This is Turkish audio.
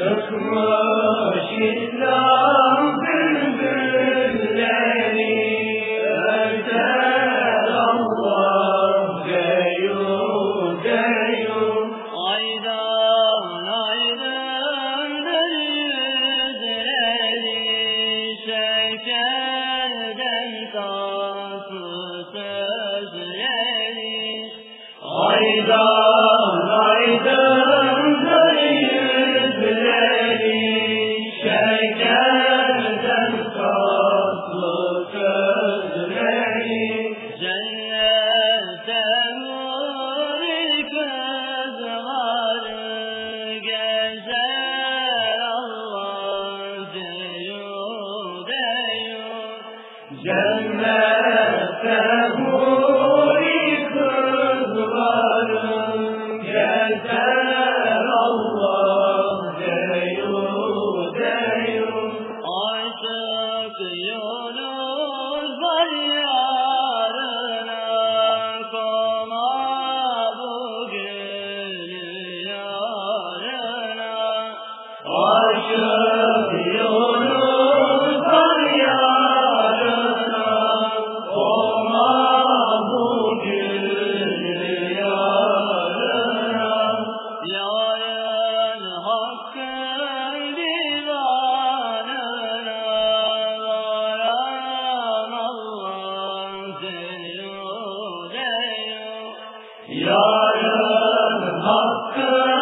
Çıkmış İslam bülbülleri öter Allah deyur deyur. Aydan aydındır yüzleri şekerden tatlı sözleri Aydan Cennette huri kızların Allah deyur deyur. Aşık Yunus var yarına. Koma bugün yarına. Aşık Yarın hakkı